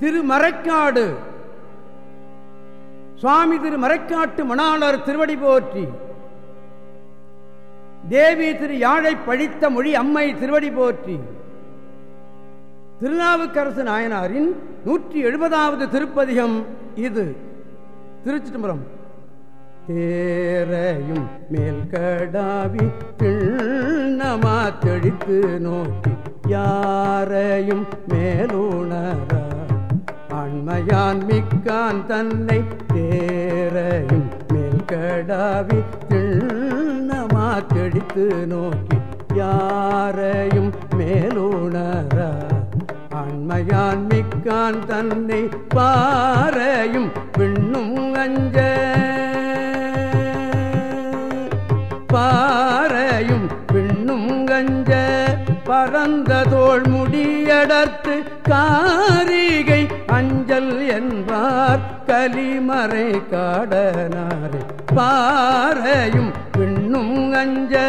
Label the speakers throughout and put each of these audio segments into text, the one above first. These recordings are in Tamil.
Speaker 1: திருமறைக்காடு. சுவாமி திரு மறைக்காட்டு மணாளர் திருவடி போற்றி. தேவி திரு யாழை பழித்த மொழி அம்மை திருவடி போற்றி. திருநாவுக்கரசு நாயனாரின் நூற்றி எழுபதாவது திருப்பதிகம் இது. திருச்சிட்டம்பரம் தேரையும் மேல் கடாவி திண்ணமா தெளித்து நோக்கி யாரையும் மேலுணரா தன்மையான் மிக்கான் தன்னை தேரையும் மேல் கடாவி திண்ணமா தெளித்து நோக்கி யாரையும் மேலுணரா. ஆண்மையான் மிக்கான் தன்னை பாறையும் விண்ணும் அஞ்ச. பாறையும் விண்ணும் கஞ்ச பரந்த தோல் முடியடர்த்து காரிகை அஞ்சல் என்பார் கலிமறை காடனாரே. பாறையும் பின்னும் அஞ்ச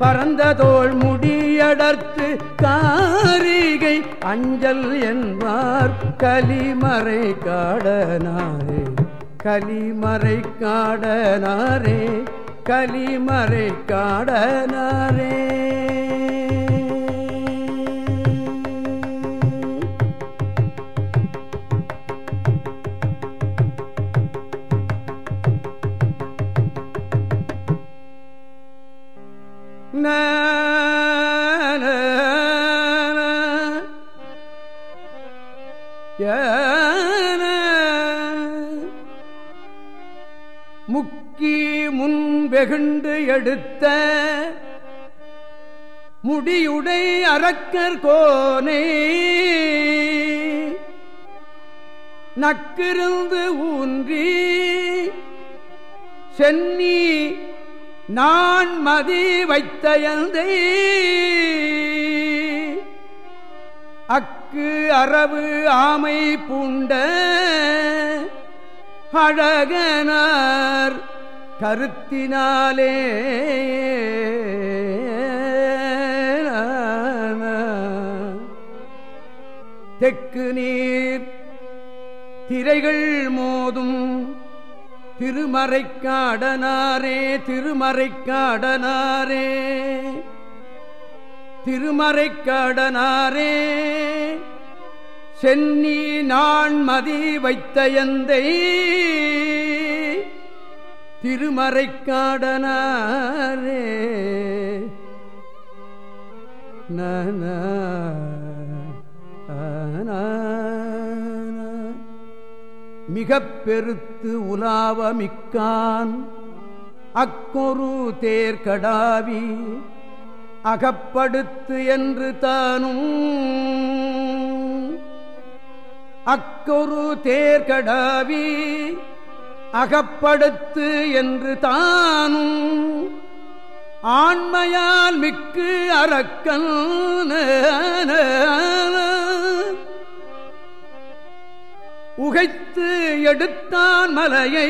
Speaker 1: பரந்ததோள் முடியடர்த்து காரிகை அஞ்சல் என்பார் கலிமறை காடனாரே. கலிமறை காடனாரே கலிமறை காடனாரே. வெகுண்டு எடுத்த முடியுடை அரக்கர் கோனே. நக்கிருந்து ஊன்றி சென்னி நான் மதி வைத்தயந்தை அக்கு அரவு ஆமை பூண்ட அழகனார் கருத்தினாலே தெற்கு நீர் திரைகள் மோதும் திருமறைக்காடனாரே திருமறைக்காடனாரே திருமறைக்காடனாரே. சென்னி நான் மதி வைத்த எந்தை திருமறைக்காடனாரே. நன மிக பெருத்து உலாவமிக்கான் அக்கொரு தேர்கடாவி அகப்படுத்து என்று தானும். அக்கொரு தேர்கடாவி அகப்படுத்து என்று தானும் ஆண்மையால் மிக்கு அரக்கன் உகைத்து எடுத்தான் மலையை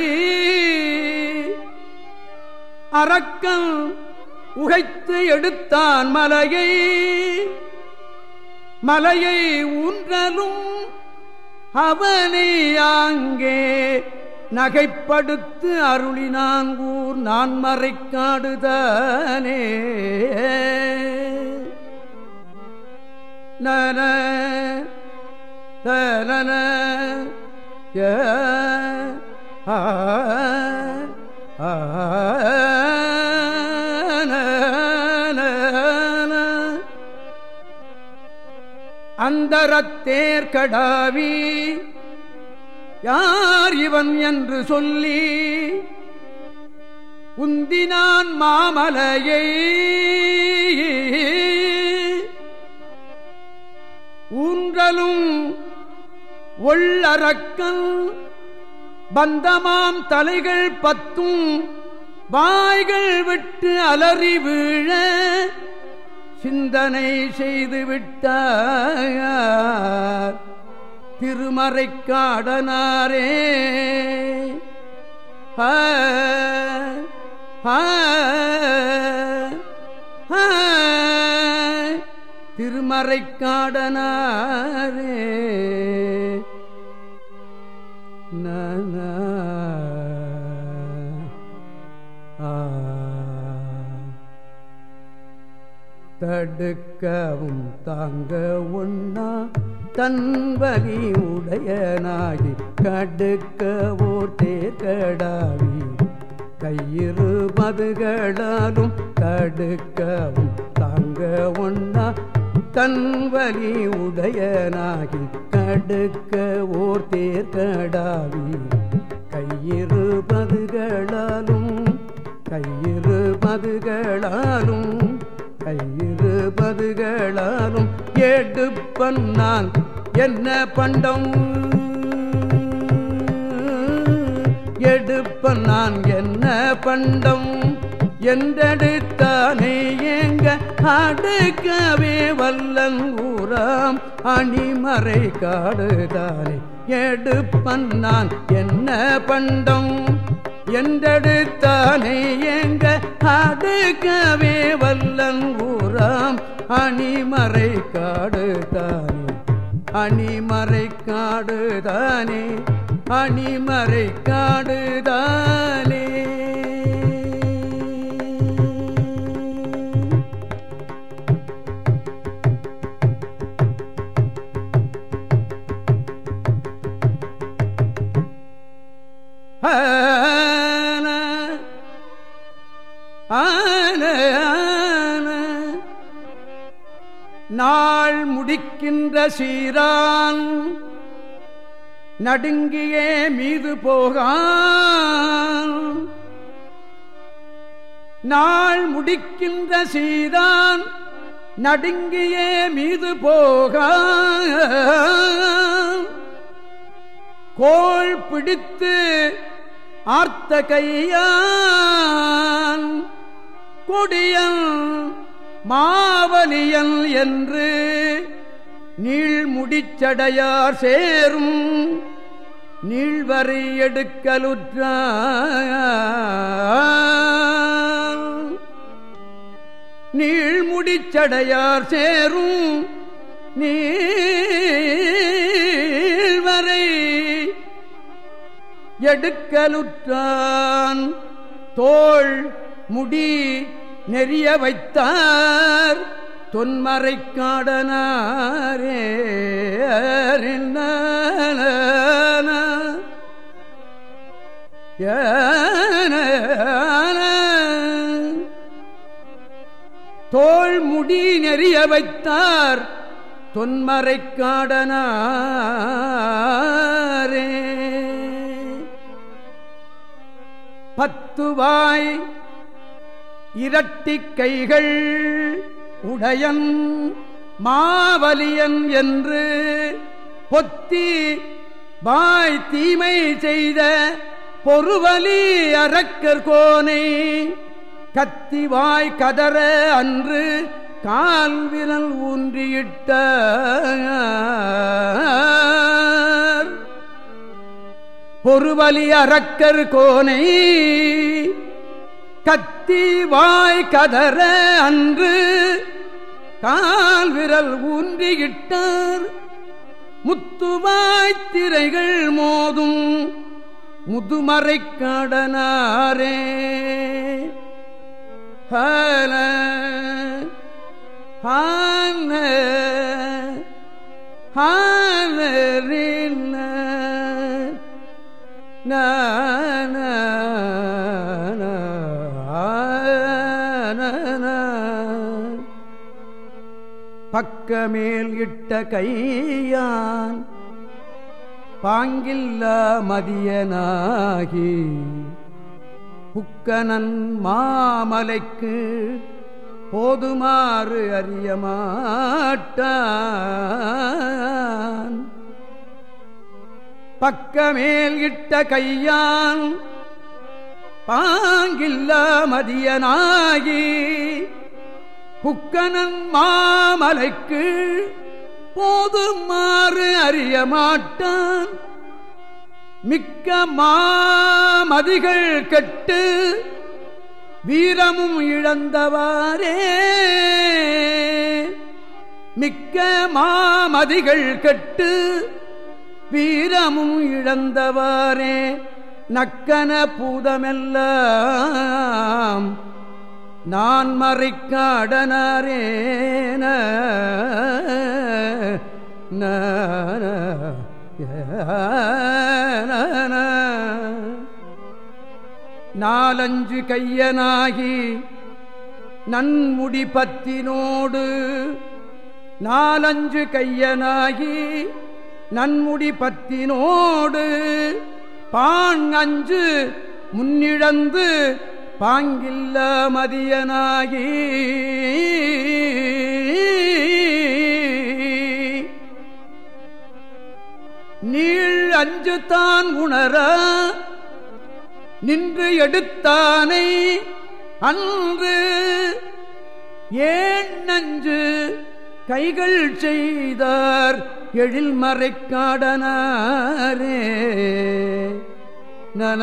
Speaker 1: அரக்கன் உகைத்து எடுத்தான் மலையை மலையை ஊன்றலும் அவனே அங்கே நகைப்படுத்து அருளினாங்கூர் நான் மறைக்காடுதானே. நன தன ஆ அந்தரத்தேர்கடாவி யார் இவன் என்று சொல்லி உந்தினான் மாமலையை. ஊன்றலும் ஒள்ளறக்கல் பந்தமாம் தலைகள் பத்தும் வாய்கள் விட்டு அலறி வீழ சிந்தனை செய்து விட்டார் திருமறை காடனாரே. ப திருமறை காடனாரே. நன தடுக்கவும் தாங்க ஒன்னா தன்வலி உடையனாகி கடுக்க ஓர் தேர்கடாவி. கையிரு மதுகளாலும் தடுக்கவும் தாங்க ஒன்னா தன்வலி உடையனாகி கடுக்க ஓர் தேர்கடாவி. கையிரு மதுகளாலும் கையிரு மதுகளாலும் கையிரு மதுகளாலும் எடுப்பன் நான் என்ன பண்டம்? எடுப்பன் நான் என்ன பண்டம்? என்றெடுத்தானே எங்க அடுக்கவே வல்லன் ஊராம் அணிமறை காடுதானே. எடுப்பன் நான் என்ன பண்டம்? என்றெடுத்தானே எங்க அடுக்கவே வல்லன் ஊராம் அணிமறை காடுதானே? அணிமறை காடுதானே? அணிமறை காடுதானே நிற்கின்ற சீரான் நடுங்கியே மீது போகான். நாள் முடிக்கின்ற சீரான் நடுங்கியே மீது போக கோள் பிடித்து ஆர்த்த கையான். கொடியன் மாவலியன் என்று நீழ்முடிச்சடையார் சேரும். நீழ்வரை எடுக்கலுற்ற நீழ்முடிச்சடையார் சேரும். நீழ்வரை எடுக்கலுற்றான். தோள் முடி நெறிய வைத்தார். தொன்மறை காடனாரே தோல் முடி நெறிய வைத்தார் தொன்மறை காடனாரே. பத்துவாய் இரட்டி கைகள் உடையன் மாவலியன் என்று பொத்தி வாய் தீமை செய்த பொறுவலி அறக்கர் கோனை கத்தி வாய் கதற அன்று கால் விரல் ஊன்றியிட்ட பொறுவலி அறக்கர் கோனை கத்தி வாய் கதற அன்று கால் விரல் ஊன்றியிட்டார். முத்துவாய்த்திரைகள் மோதும் முதுமறை கடனாரே. ஹல ஹான ஹானரின் பக்கமேல் இட்ட கையான் பாங்கில்ல மதியனாகி புக்கனன் மாமலைக்கு போதுமாறு அறியமாட்டான் பக்கமேல் இட்ட கையான் பாங்கில்ல மதியனாகி புக்கனன் மாமலைக்கு போதுமாறு அறிய மாட்டான். மிக்க மாமதிகள் கெட்டு வீரமும் இழந்தவாரே மிக்க மாமதிகள் கெட்டு வீரமும் இழந்தவாரே நக்கன பூதமெல்லாம் நான் மறைக்காடனாரேன நாலஞ்சு கையனாகி நன்முடி பத்தினோடு நாலஞ்சு கையனாகி நன்முடி பத்தினோடு பான் அஞ்சு முன்னிழந்து பாங்கில்ல மதியனாகி நீள் அஞ்சு தான் உணர நின்று எடுத்தானை அன்று ஏன் நஞ்சு கைகள் செய்தார் எழில் மறைக்காடனாரே நன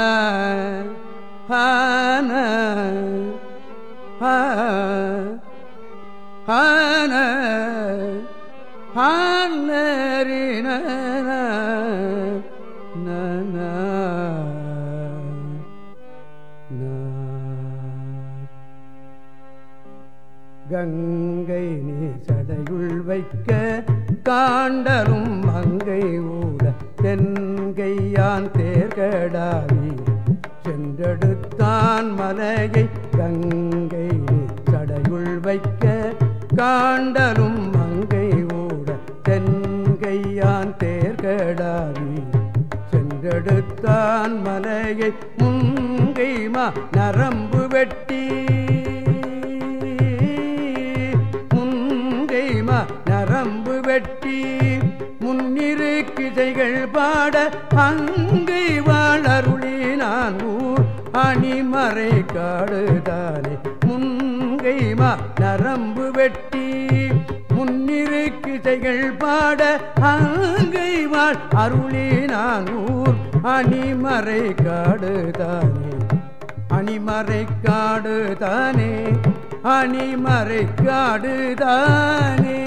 Speaker 1: ஹான ஹான ஹானரின கங்கை நீ சடையுள் வைக்க காண்டலும் மங்கை ஊட தென்கையான் தேர்கடாது மலையை கங்கை தடையுள் வைக்க காண்டலும் மங்கை ஓட தென்கையான் தேர்கடாவி சென்றெடுத்தான் மலையை முங்கைமா நரம்பு வெட்டி. கிசைகள் பாட அங்கை வாழ். அருளி நான் அணிமறை காடுதானே. அணிமறை காடுதானே. அணிமறை காடுதானே.